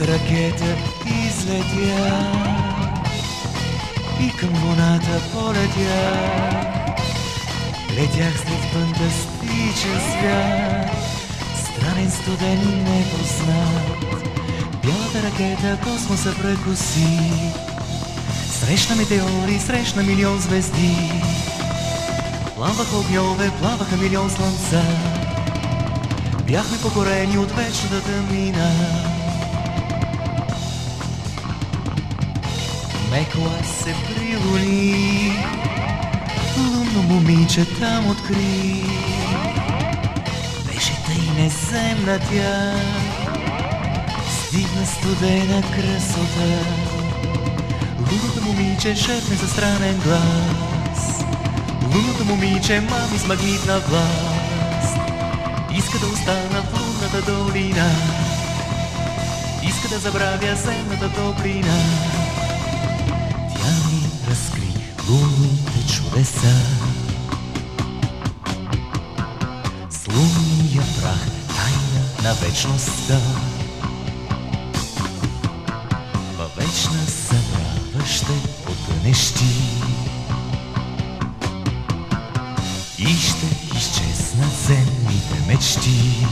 ракета излетя и към луната полетя. Летях след фантастичен свят, странен студен непознат. Бялата ракета космоса прекоси, срещна метеори, срещна милион звезди. Плаваха огньове, плаваха милион слънца, бяхме покорени от вечната тъмнина. Мекла се прилуни, лунно момиче там откри. Беше тъй неземна тя, стигна студена красота. Лунното момиче шепне със странен глас, лунното момиче мами с магнитна власт. Иска да остана в лунната долина, иска да забравя земната топлина. Чудеса. С прах тайна на вечността. Във вечна забрава ще потънеш ти. И ще изчезнат земните мечти.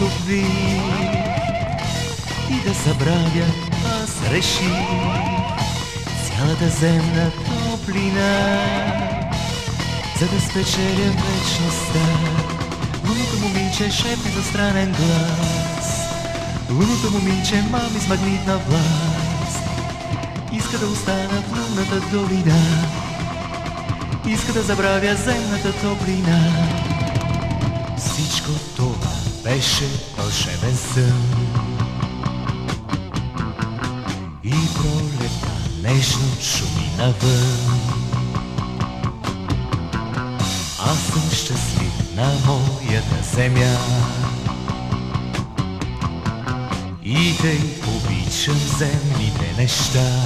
Обви и да забравя аз реших цялата земна топлина, за да спечеля вечността. Лунното момиче шепне за странен глас, лунното момиче мами с магнитна власт. Иска да остана в лунната долина, иска да забравя земната топлина. Всичко беше вълшебен сън. И пролета нежно шуми навън. Аз съм щастлив на моята земя. И тъй обичам земните неща.